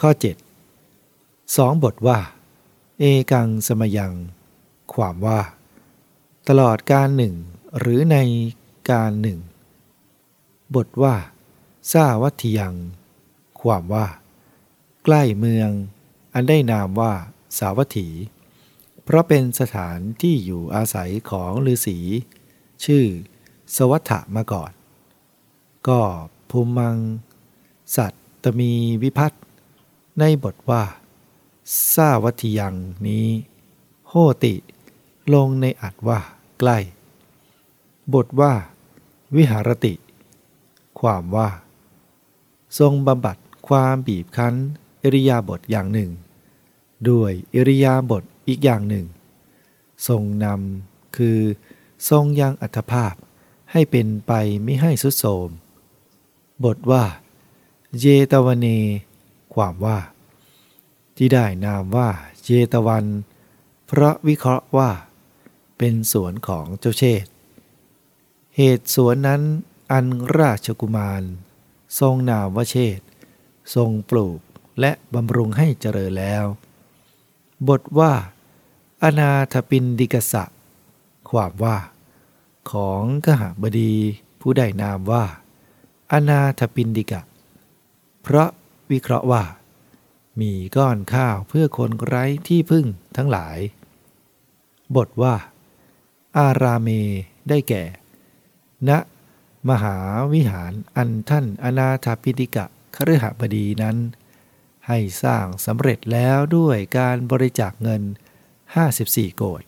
ข้อ 7 สองบทว่า เอกังสมยัง ความว่า ตลอดการหนึ่ง หรือในการหนึ่ง บทว่าซาวัตยัง ความว่า ใกล้เมือง อันได้นามว่าสาวัตถี เพราะเป็นสถานที่อยู่อาศัยของฤาษี ชื่อ สวัฏฐมาก่อน ก็ภูมัง สัตตมีวิพัต ในบทว่าซาวัติยังนี้ โหติ ลงในอัดว่า ใกล้ บทว่า วิหารติ ความว่า ทรงบำบัดความบีบคั้น อิริยาบถอย่างหนึ่ง ด้วยอิริยาบถอีกอย่างหนึ่ง ทรงนำคือ ทรงยังอัตภาพให้เป็นไปไม่ให้สุดโทมบทว่า เยตวเน ความว่า ที่ได้นามว่าเยตวัน เพราะวิเคราะห์ว่า เป็นสวนของเจ้าเชษเหตุสวนนั้นอันราชกุมาร ทรงนามว่าเชษทรงปลูกและบำรุงให้เจริญแล้ว บทว่า อนาถปินดิกสะ ความว่า ของกหบดีผู้ได้นามว่า อนาถปินดิกะ เพราะ วิเคราะห์ว่า มีก้อนข้าวเพื่อคนไร้ที่พึ่งทั้งหลาย บทว่า อาราเมได้แก่ณมหาวิหารอันท่านอนาถปิดิกะคฤหบดีนั้น ให้สร้างสำเร็จแล้วด้วยการบริจาคเงิน 54 โกด